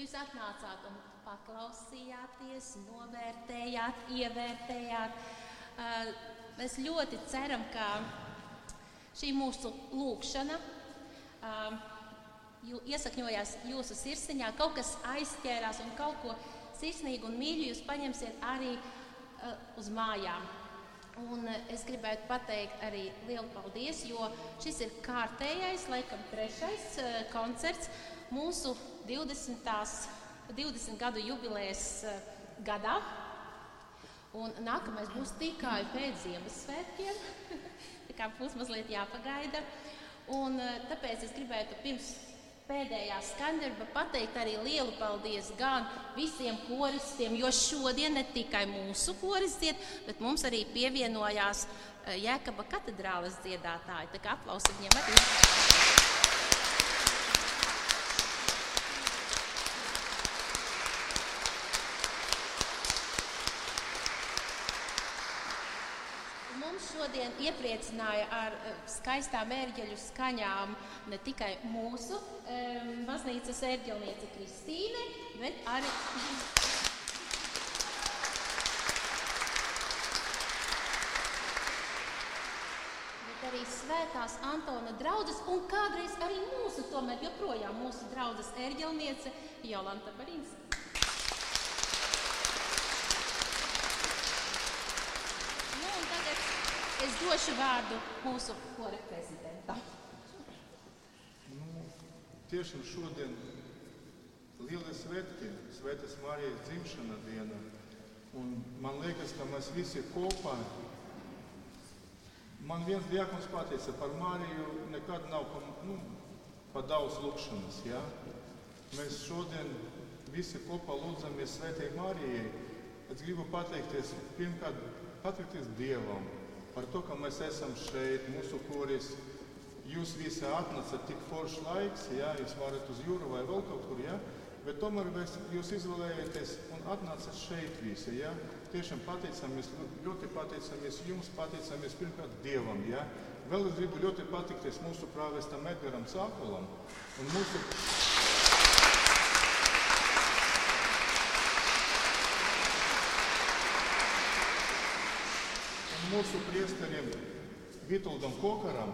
jūs atnācāt un paklausījāties, novērtējāt, ievērtējāt. Uh, mēs ļoti ceram, ka šī mūsu lūkšana jū, iesakņojās jūsu sirsniņā, kaut kas aizķērās un kaut ko sirsnīgu un mīļu jūs paņemsiet arī uh, uz mājām. Un es gribētu pateikt arī lielu paldies, jo šis ir kārtējais, laikam, trešais koncerts mūsu 20. 20 gadu jubilejas uh, gadā. Un nākamais būs tikai pēc Ziemassvētkiem. Tā kā būs mazliet jāpagaida. Un, tāpēc es gribētu pirms pēdējā skandarba pateikt arī lielu paldies gan visiem koristiem, jo šodien ne tikai mūsu koris dzied, bet mums arī pievienojās Jēkaba katedrāles dziedātāji. Tā kā aplausi viņiem arī. Šodien iepriecināja ar eh, skaistām ērģeļu skaņām ne tikai mūsu um, baznīcas ērģelniece Kristīne, bet arī. bet arī svētās Antona draudzes un kādreiz arī mūsu, tomēr joprojām mūsu draudzes ērģelniece Jolanta Barīnska. Es došu vārdu mūsu kora prezidentam. Nu, tiešām šodien lielie svētki, Svētas Marijas dzimšana diena. Un man liekas, ka mēs visi kopā. Man viens diakons pateica, par Mariju nekad nav pa, nu, pa daudz lūkšanas. Ja? Mēs šodien visi kopā lūdzamies Svētajai Marijai. Es gribu pateikties pirmkārt pateikties Dievam par to, ka mēs esam šeit, mūsu koris. Jūs visi atnācat tik foršs laiks, ja jūs varat uz jūru vai vēl kaut kur, ja? bet tomēr mēs, jūs izvēlējāties un atnācat šeit visi. Ja? Tiešām pateicamies, ļoti pateicamies jums, pateicamies pirmkārt Dievam. Ja? Vēl es gribu ļoti patikties mūsu prāvestam Edgaram Cākulam un mūsu mūsu priesteriem Vitoldam Kokaram.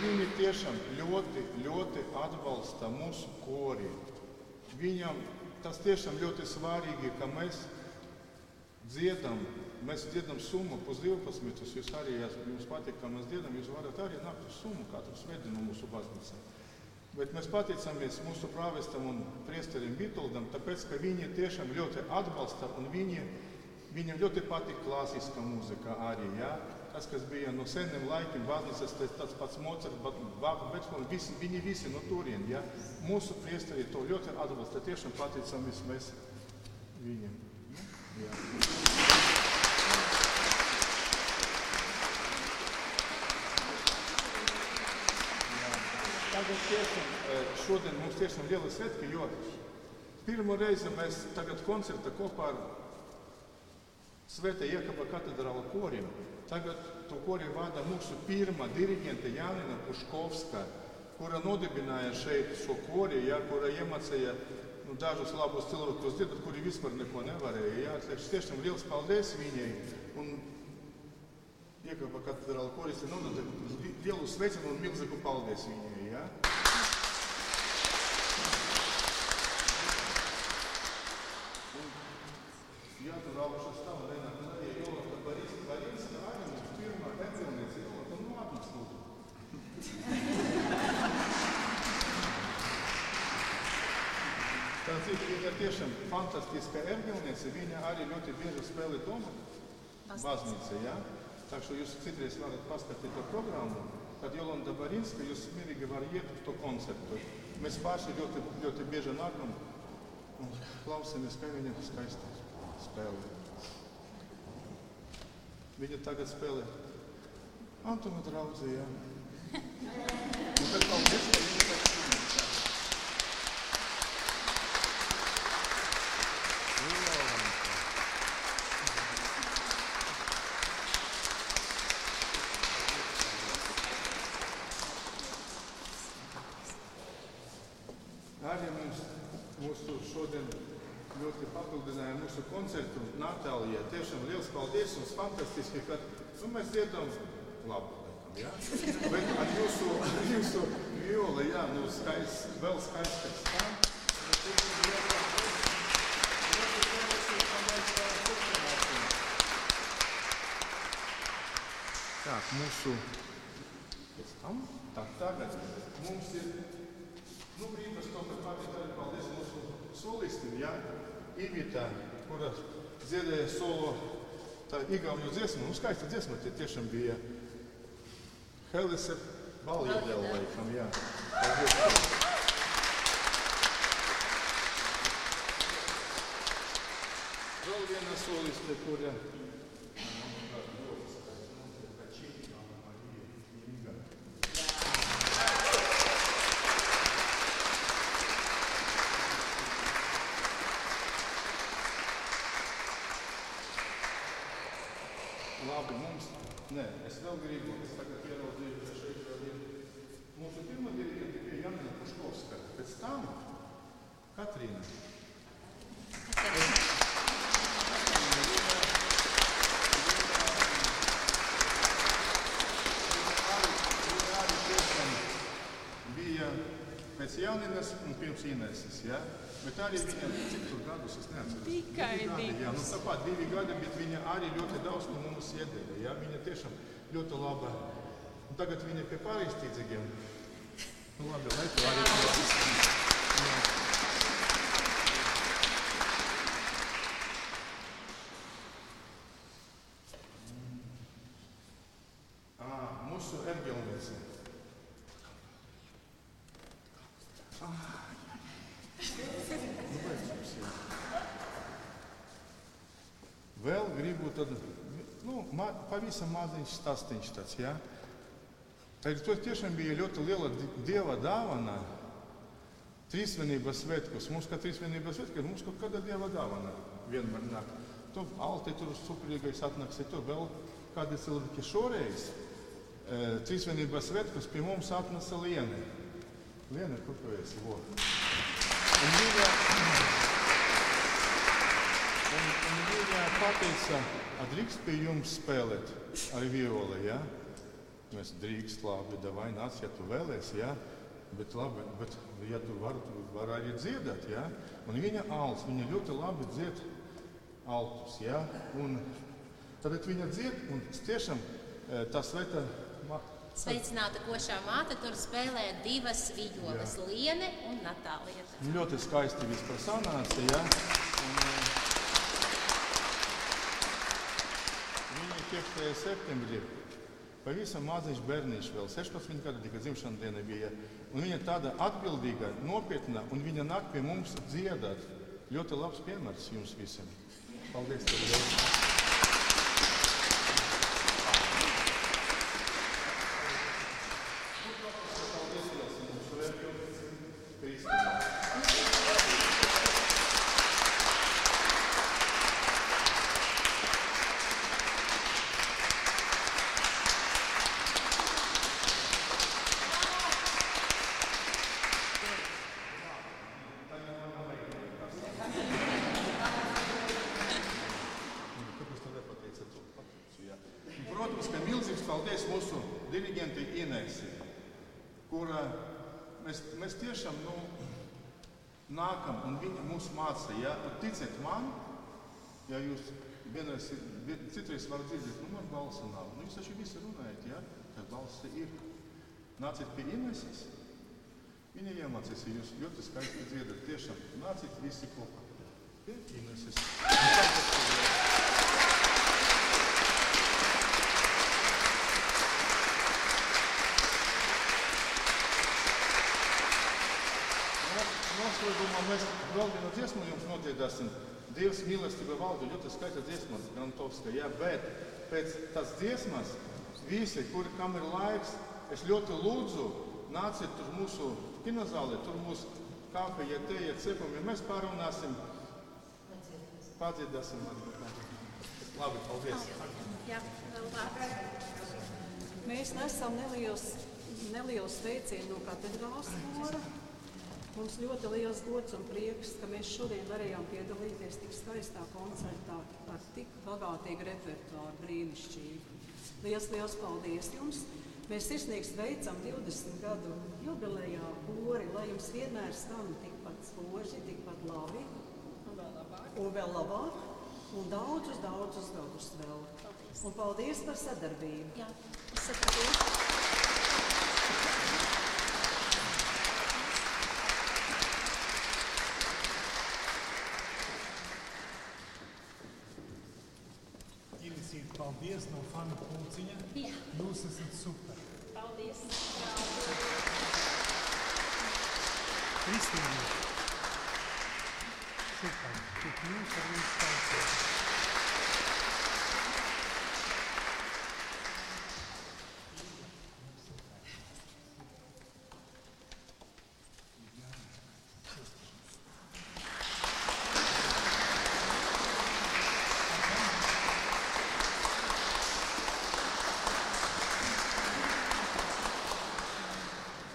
Viņi tiešām ļoti, ļoti atbalsta mūsu kori. Viņam tas tiešām ļoti svarīgi, ka mēs dziedam, mēs dziedam summu pus 12. Jūs arī, ja jums patīk, ka mēs dziedam, jūs varat arī nākt uz summu katru svētdienu mūsu baznīcā. Bet mēs pateicamies mūsu prāvestam un priesterim Vitoldam, tāpēc, ka viņi tiešām ļoti atbalsta un viņi, viņiem ļoti patīk klasiskā mūzika arī. Ja? Tas, kas bija no seniem laikiem, baznīcas, tas pats Mozart, Beethoven, visi, viņi visi no turien. Ja? Mūsu priesteri to ļoti atbalsta. Tiešām pateicamies mēs viņiem. Ja? Tagad tiešām, e, šodien mums tiešām liela svētki, jo pirmo reizi mēs tagad koncerta kopā ar Svētā Iekaba katedrāla korim. Tagad to kori vada mūsu pirmā diriģente Jānina Puškovska, kura nodibināja šeit šo kori, ja, kura iemācīja nu, dažus labus cilvēkus dziedāt, kuri vispār neko nevarēja. Jā, tiešām liels paldies viņai. Un Iekaba katedrāla koris ir nodota lielu sveicienu un milzīgu paldies viņai. Ja? Ja tur augšā stāv Renāta Marija Jolanta Barīska, Barīska arī mums pirmā epilniece Jolanta, nu atnāc lūdzu. Tā cita viņa tiešām fantastiska erģelniece, viņa arī ļoti bieži spēlē doma baznīca, ja? Tā ka jūs citreiz varat paskatīt to programmu kad Jolanta Barinska jūs mierīgi var iet uz to koncertu. Mēs paši ļoti, ļoti bieži nākam un klausamies, kā viņa skaisti spēlē. Viņa tagad spēlē Antona draudzē, jā. Un tad paldies, ka viņa tā šodien papildināja mūsu koncertu Natālijai. Tiešām liels paldies un fantastiski, ka nu, mēs dziedam labi. Laikam, ja? Bet ar jūsu, ar jūsu violi, jā, nu skaists, vēl skaistāks. Tā, mūsu pēc tam, tā tagad mums ir, nu, brīvas to, ka pateikt arī paldies mūsu solistim, jā, Ivita, kura dziedēja solo tā igauņu dziesmu, nu, skaista dziesma, tie tiešām bija Helise Baljadēla, laikam, jā. Paldies. tev. Vēl viena soliste, kura Labi, mums. Nē, es vēl gribu, es tagad ieraudzīju, ka šeit vēl ir mūsu pirmā dirigenta bija Janina Puškovska. Pēc tam Katrīna. Viņa arī tiešām bija pēc Janinas Ineses, ja? Bet arī viņam, cik tur gadus, es neatceros. Tikai Divi. Jā, nu tāpat divi gadi, bet viņa arī ļoti daudz no mums iedeva, ja? Viņa tiešām ļoti laba. Un tagad viņa pie pārīstīdzīgiem. Nu labi, lai tu arī. Jā. Ā, Mūsu erģelniece. Nu, beidzams, jā. Vēl gribu tad, nu, ma, pavisam maziņš stāstīņš tāds, jā. Tad to tiešām bija ļoti liela di- dieva dāvana. Trīsvienības svētkos. Mums kā trīsvienības svētkos, mums kaut kāda dieva dāvana vienmēr nāk. Tur alti, tur suprīgais atnāks, tur vēl kādi cilvēki šoreiz. E, trīsvienības svētkos pie mums atnesa Liene. Liene, kur tu esi? Vo. Un un, viņa pateica, "A, drīkst pie jums spēlēt ar violi, ja? Mēs drīkst, labi, davai nāc, ja tu vēlies, ja? Bet labi, bet ja tu vari, tu vari arī dziedāt, ja? Un viņa alts, viņa ļoti labi dzied altus, ja? Un tad viņa dzied, un tiešām eh, tā sveta, ma- Sveicināta košā māte, tur spēlē divas vijoles, Liene un Natālija. ļoti skaisti vispār sanāca, ja? 25. septembrī pavisam maziņš bērniņš, vēl 16 gadu, kad dzimšanas diena bija. Un viņa tāda atbildīga, nopietna, un viņa nāk pie mums dziedāt. Ļoti labs piemērs jums visiem. Paldies! Tev. Vienreiz, vien- citreiz varat dzirdēt, nu man balsa nav. Nu, jūs taču visi runājat, ja? tad balsa ir. Nāciet pie Ineses. Viņa iemācīs jūs ļoti skaisti dziedat. Tiešām nāciet visi kopā. Pie Ineses. Un tagad- Noslēgumā mēs vēl vienu dziesmu jums nodziedāsim. Dievs mīlestība valda ļoti skaista dziesma, Gantovska. Jā, bet pēc tās dziesmas visi, kuri kam ir laiks, es ļoti lūdzu, nāciet tur mūsu kinozālē, tur mūs kafija, teja, cepumi. Mēs pārunāsim, padziedāsim. Labi, paldies. Jā, vēl vārds. Mēs nesam neliels, neliels teicienu no katedrālas kora. Mums ļoti liels gods un prieks, ka mēs šodien varējām piedalīties tik skaistā koncertā ar tik bagātīgu repertuāru, brīnišķīgu. Liels, liels paldies jums! Mēs sirsnīgi sveicam 20 gadu jubilejā kori, lai jums vienmēr skan tikpat spoži, tikpat labi Un vēl labāk. un vēl labāk, un daudzus, daudzus gadus vēl. Paldies. Un paldies par sadarbību! Jā, es paldies no fanu pulciņa. Jā, Jūs esat super. paldies. Kristīna. Super. Tik jūs ar jums tauciet.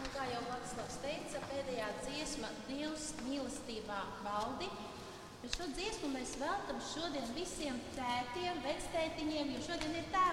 Un, kā jau Vladislavs teica, pēdējā dziesma Dievs mīlestībā valdi. Un Šo dziesmu mēs veltam šodien visiem